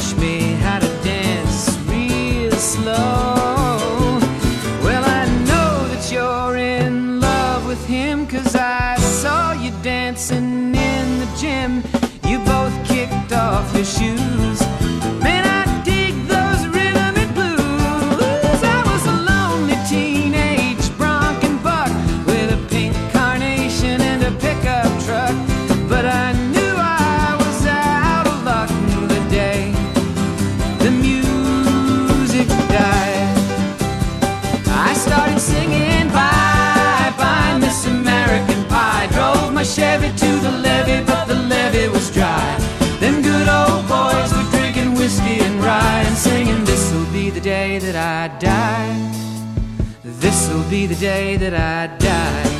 teach me how to dance real slow? Well, I know that you're in love with him, cause I saw you dancing in the gym. You both kicked off your shoes. My Chevy to the levee, but the levee was dry. Them good old boys were drinking whiskey and rye and singing, This'll be the day that I die. This'll be the day that I die.